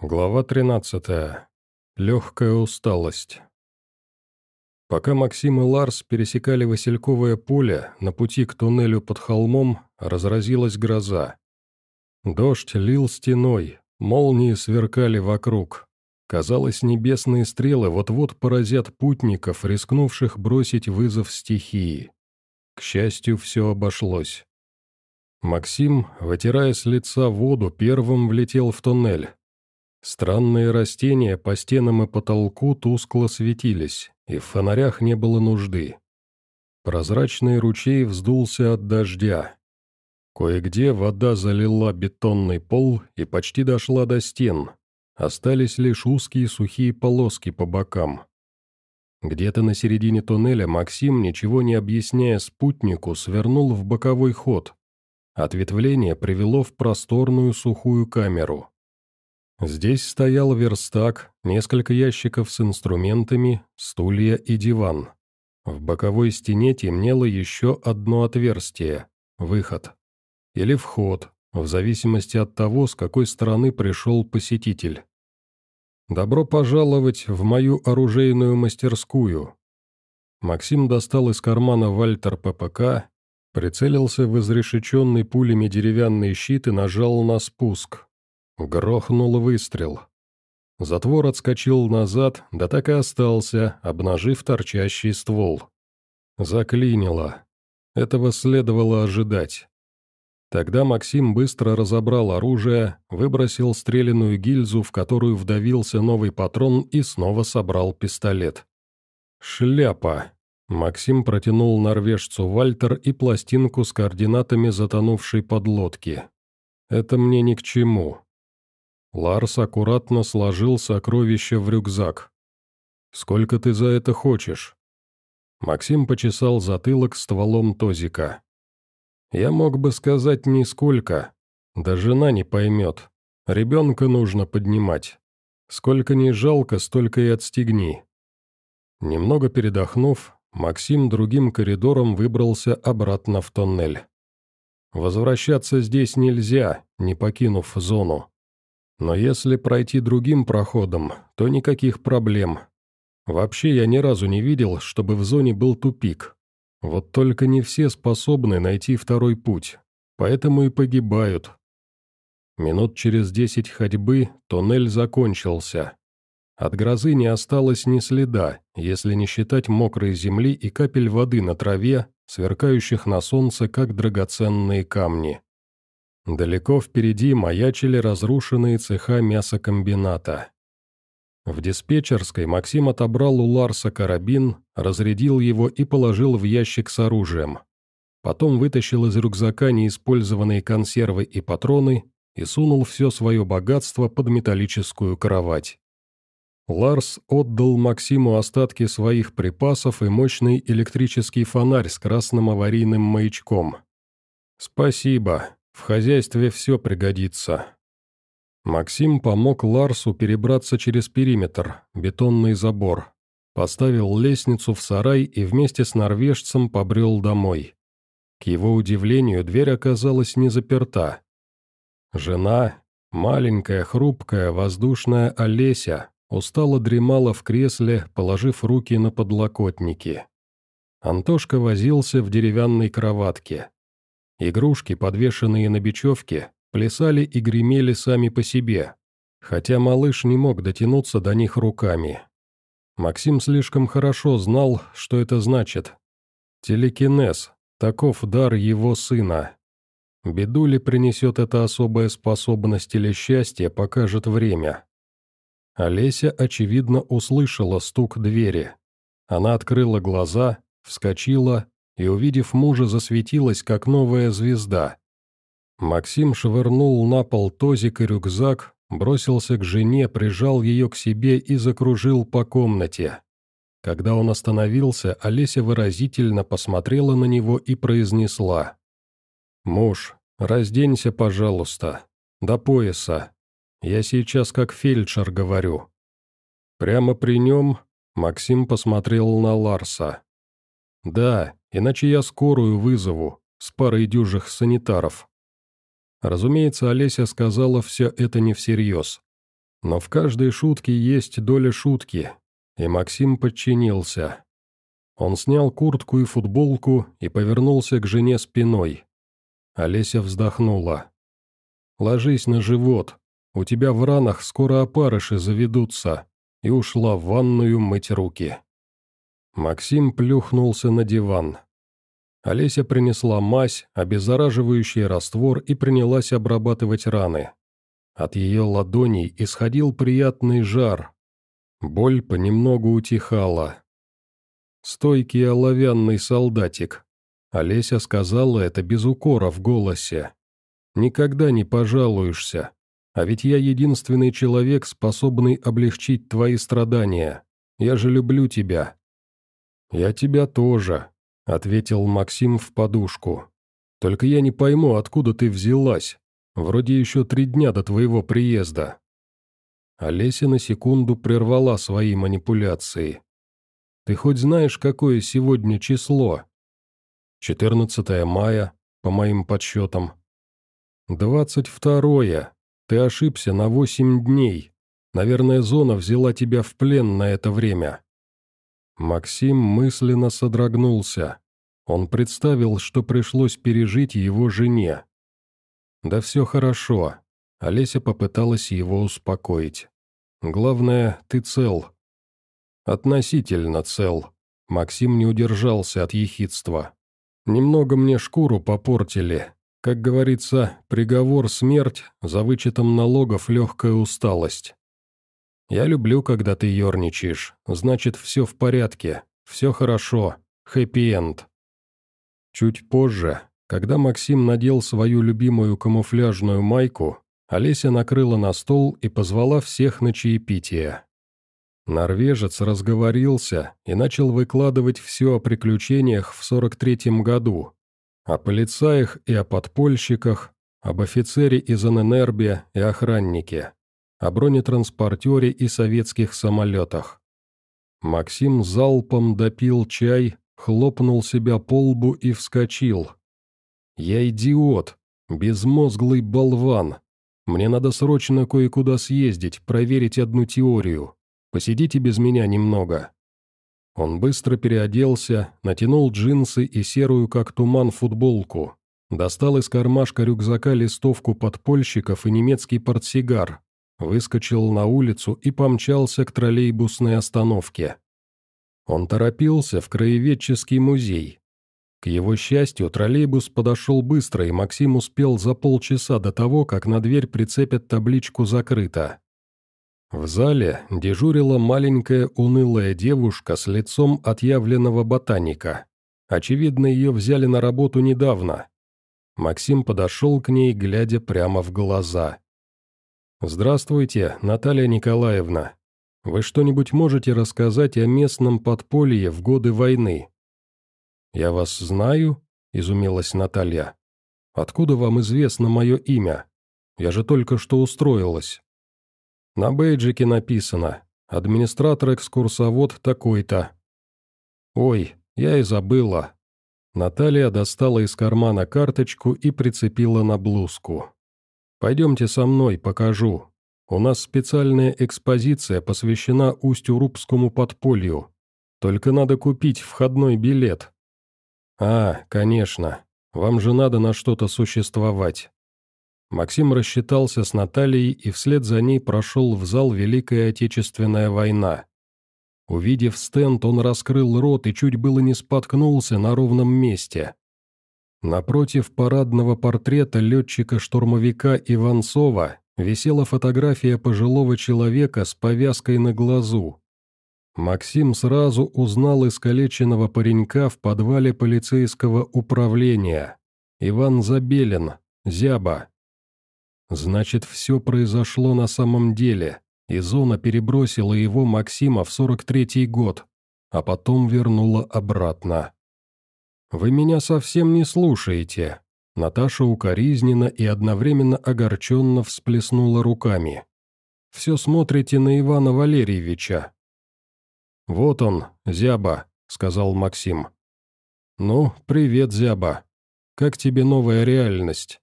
Глава 13. Легкая усталость. Пока Максим и Ларс пересекали Васильковое поле, на пути к туннелю под холмом разразилась гроза. Дождь лил стеной, молнии сверкали вокруг. Казалось, небесные стрелы вот-вот поразят путников, рискнувших бросить вызов стихии. К счастью, все обошлось. Максим, вытирая с лица воду, первым влетел в туннель. Странные растения по стенам и потолку тускло светились, и в фонарях не было нужды. Прозрачный ручей вздулся от дождя. Кое-где вода залила бетонный пол и почти дошла до стен. Остались лишь узкие сухие полоски по бокам. Где-то на середине туннеля Максим, ничего не объясняя спутнику, свернул в боковой ход. Ответвление привело в просторную сухую камеру. Здесь стоял верстак, несколько ящиков с инструментами, стулья и диван. В боковой стене темнело еще одно отверстие – выход. Или вход, в зависимости от того, с какой стороны пришел посетитель. «Добро пожаловать в мою оружейную мастерскую». Максим достал из кармана Вальтер ППК, прицелился в изрешеченный пулями деревянный щит и нажал на спуск. Грохнул выстрел. Затвор отскочил назад, да так и остался, обнажив торчащий ствол. Заклинило. Этого следовало ожидать. Тогда Максим быстро разобрал оружие, выбросил стреляную гильзу, в которую вдавился новый патрон и снова собрал пистолет. «Шляпа!» Максим протянул норвежцу Вальтер и пластинку с координатами затонувшей подлодки. «Это мне ни к чему. Ларс аккуратно сложил сокровища в рюкзак. «Сколько ты за это хочешь?» Максим почесал затылок стволом тозика. «Я мог бы сказать нисколько. Да жена не поймет. Ребенка нужно поднимать. Сколько не жалко, столько и отстегни». Немного передохнув, Максим другим коридором выбрался обратно в тоннель. Возвращаться здесь нельзя, не покинув зону. Но если пройти другим проходом, то никаких проблем. Вообще я ни разу не видел, чтобы в зоне был тупик. Вот только не все способны найти второй путь, поэтому и погибают. Минут через десять ходьбы туннель закончился. От грозы не осталось ни следа, если не считать мокрой земли и капель воды на траве, сверкающих на солнце, как драгоценные камни. Далеко впереди маячили разрушенные цеха мясокомбината. В диспетчерской Максим отобрал у Ларса карабин, разрядил его и положил в ящик с оружием. Потом вытащил из рюкзака неиспользованные консервы и патроны и сунул все свое богатство под металлическую кровать. Ларс отдал Максиму остатки своих припасов и мощный электрический фонарь с красным аварийным маячком. «Спасибо», в хозяйстве все пригодится. Максим помог Ларсу перебраться через периметр, бетонный забор. Поставил лестницу в сарай и вместе с норвежцем побрел домой. К его удивлению, дверь оказалась не заперта. Жена, маленькая, хрупкая, воздушная Олеся, устало дремала в кресле, положив руки на подлокотники. Антошка возился в деревянной кроватке. Игрушки, подвешенные на бечевке, плясали и гремели сами по себе, хотя малыш не мог дотянуться до них руками. Максим слишком хорошо знал, что это значит. Телекинез, таков дар его сына. Беду ли принесет эта особая способность или счастье, покажет время. Олеся, очевидно, услышала стук двери. Она открыла глаза, вскочила и, увидев мужа, засветилась, как новая звезда. Максим швырнул на пол тозик и рюкзак, бросился к жене, прижал ее к себе и закружил по комнате. Когда он остановился, Олеся выразительно посмотрела на него и произнесла. «Муж, разденься, пожалуйста. До пояса. Я сейчас как фельдшер говорю». Прямо при нем Максим посмотрел на Ларса. «Да, иначе я скорую вызову, с парой дюжих санитаров». Разумеется, Олеся сказала все это не всерьез. Но в каждой шутке есть доля шутки, и Максим подчинился. Он снял куртку и футболку и повернулся к жене спиной. Олеся вздохнула. «Ложись на живот, у тебя в ранах скоро опарыши заведутся», и ушла в ванную мыть руки. Максим плюхнулся на диван. Олеся принесла мазь, обеззараживающий раствор и принялась обрабатывать раны. От ее ладоней исходил приятный жар. Боль понемногу утихала. «Стойкий оловянный солдатик», — Олеся сказала это без укора в голосе. «Никогда не пожалуешься, а ведь я единственный человек, способный облегчить твои страдания. Я же люблю тебя». «Я тебя тоже», — ответил Максим в подушку. «Только я не пойму, откуда ты взялась. Вроде еще три дня до твоего приезда». Олеся на секунду прервала свои манипуляции. «Ты хоть знаешь, какое сегодня число?» «14 мая, по моим подсчетам». «Двадцать второе. Ты ошибся на восемь дней. Наверное, зона взяла тебя в плен на это время». Максим мысленно содрогнулся. Он представил, что пришлось пережить его жене. «Да все хорошо», — Олеся попыталась его успокоить. «Главное, ты цел». «Относительно цел», — Максим не удержался от ехидства. «Немного мне шкуру попортили. Как говорится, приговор смерть, за вычетом налогов легкая усталость. Я люблю, когда ты ерничаешь, значит, все в порядке, все хорошо, хэппи-энд». Чуть позже, когда Максим надел свою любимую камуфляжную майку, Олеся накрыла на стол и позвала всех на чаепитие. Норвежец разговорился и начал выкладывать все о приключениях в 43-м году, о полицаях и о подпольщиках, об офицере из ННРБе и охраннике, о бронетранспортере и советских самолетах. Максим залпом допил чай, хлопнул себя по лбу и вскочил – «Я идиот, безмозглый болван. Мне надо срочно кое-куда съездить, проверить одну теорию. Посидите без меня немного». Он быстро переоделся, натянул джинсы и серую, как туман, футболку. Достал из кармашка рюкзака листовку подпольщиков и немецкий портсигар. Выскочил на улицу и помчался к троллейбусной остановке. Он торопился в краеведческий музей, к его счастью, троллейбус подошел быстро, и Максим успел за полчаса до того, как на дверь прицепят табличку «Закрыто». В зале дежурила маленькая унылая девушка с лицом отъявленного ботаника. Очевидно, ее взяли на работу недавно. Максим подошел к ней, глядя прямо в глаза. «Здравствуйте, Наталья Николаевна. Вы что-нибудь можете рассказать о местном подполье в годы войны?» «Я вас знаю?» – изумилась Наталья. «Откуда вам известно мое имя? Я же только что устроилась». «На бейджике написано. Администратор-экскурсовод такой-то». «Ой, я и забыла». Наталья достала из кармана карточку и прицепила на блузку. «Пойдемте со мной, покажу. У нас специальная экспозиция посвящена Усть-Урубскому подполью. Только надо купить входной билет. «А, конечно. Вам же надо на что-то существовать». Максим рассчитался с Натальей и вслед за ней прошел в зал Великая Отечественная война. Увидев стенд, он раскрыл рот и чуть было не споткнулся на ровном месте. Напротив парадного портрета летчика-штурмовика Иванцова висела фотография пожилого человека с повязкой на глазу. Максим сразу узнал искалеченного паренька в подвале полицейского управления. Иван Забелин, Зяба. Значит, все произошло на самом деле, и зона перебросила его Максима в 43-й год, а потом вернула обратно. «Вы меня совсем не слушаете», Наташа укоризненно и одновременно огорченно всплеснула руками. «Все смотрите на Ивана Валерьевича, «Вот он, Зяба», — сказал Максим. «Ну, привет, Зяба. Как тебе новая реальность?»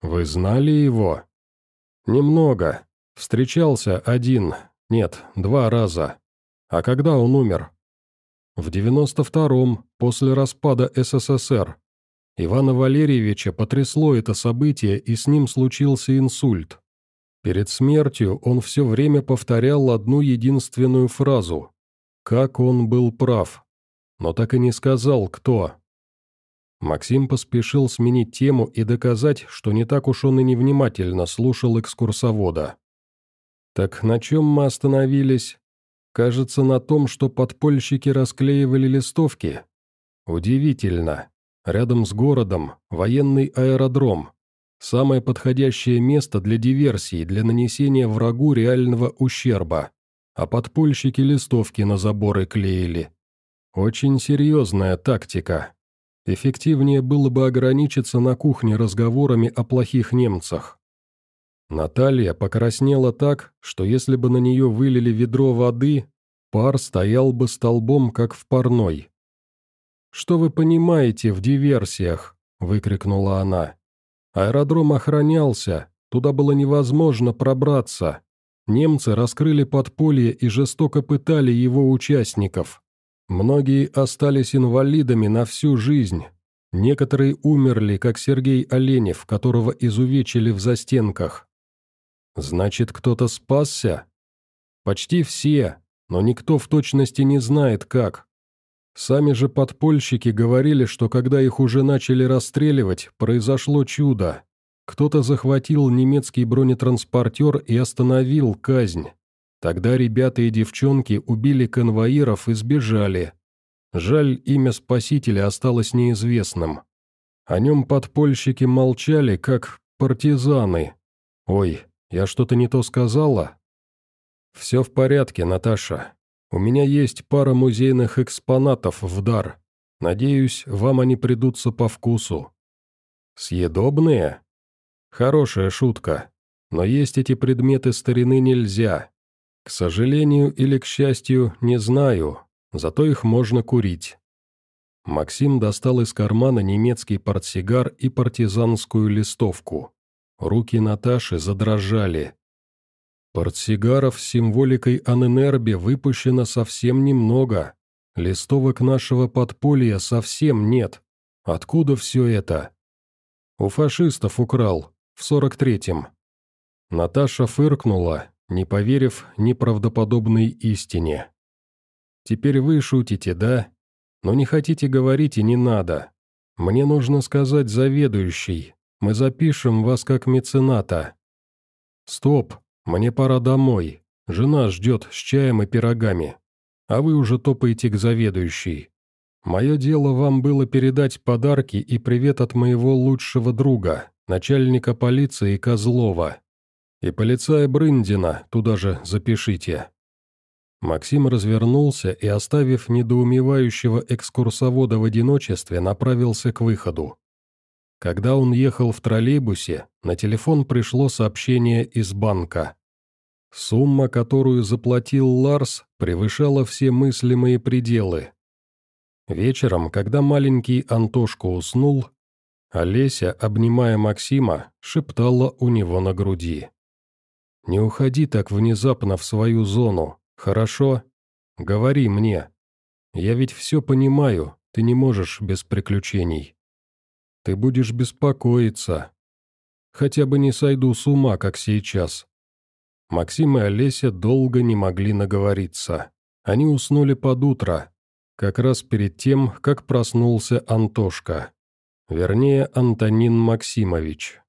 «Вы знали его?» «Немного. Встречался один, нет, два раза. А когда он умер? В 92-м, после распада СССР. Ивана Валерьевича потрясло это событие, и с ним случился инсульт. Перед смертью он все время повторял одну единственную фразу. Как он был прав. Но так и не сказал, кто. Максим поспешил сменить тему и доказать, что не так уж он и невнимательно слушал экскурсовода. «Так на чем мы остановились? Кажется, на том, что подпольщики расклеивали листовки. Удивительно. Рядом с городом военный аэродром. Самое подходящее место для диверсии, для нанесения врагу реального ущерба. А подпольщики листовки на заборы клеили. Очень серьезная тактика. Эффективнее было бы ограничиться на кухне разговорами о плохих немцах. Наталья покраснела так, что если бы на нее вылили ведро воды, пар стоял бы столбом, как в парной. «Что вы понимаете в диверсиях?» – выкрикнула она. «Аэродром охранялся, туда было невозможно пробраться. Немцы раскрыли подполье и жестоко пытали его участников. Многие остались инвалидами на всю жизнь. Некоторые умерли, как Сергей Оленев, которого изувечили в застенках. Значит, кто-то спасся? Почти все, но никто в точности не знает, как. Сами же подпольщики говорили, что когда их уже начали расстреливать, произошло чудо. Кто-то захватил немецкий бронетранспортер и остановил казнь. Тогда ребята и девчонки убили конвоиров и сбежали. Жаль, имя спасителя осталось неизвестным. О нем подпольщики молчали, как партизаны. Ой, я что-то не то сказала? Все в порядке, Наташа. У меня есть пара музейных экспонатов в дар. Надеюсь, вам они придутся по вкусу. Съедобные? Хорошая шутка. Но есть эти предметы старины нельзя. К сожалению или к счастью, не знаю, зато их можно курить. Максим достал из кармана немецкий портсигар и партизанскую листовку. Руки Наташи задрожали. Портсигаров с символикой Аненербе выпущено совсем немного. Листовок нашего подполья совсем нет. Откуда все это? У фашистов украл, в сорок третьем. Наташа фыркнула, не поверив неправдоподобной истине. «Теперь вы шутите, да? Но не хотите говорить и не надо. Мне нужно сказать заведующий. Мы запишем вас как мецената». «Стоп, мне пора домой. Жена ждет с чаем и пирогами. А вы уже топаете к заведующей. Мое дело вам было передать подарки и привет от моего лучшего друга, начальника полиции Козлова. И полицая Брындина туда же запишите». Максим развернулся и, оставив недоумевающего экскурсовода в одиночестве, направился к выходу. Когда он ехал в троллейбусе, на телефон пришло сообщение из банка. Сумма, которую заплатил Ларс, превышала все мыслимые пределы. Вечером, когда маленький Антошка уснул, Олеся, обнимая Максима, шептала у него на груди. Не уходи так внезапно в свою зону, хорошо? Говори мне. Я ведь все понимаю, ты не можешь без приключений. Ты будешь беспокоиться. Хотя бы не сойду с ума, как сейчас. Максим и Олеся долго не могли наговориться. Они уснули под утро, как раз перед тем, как проснулся Антошка. Вернее, Антонин Максимович.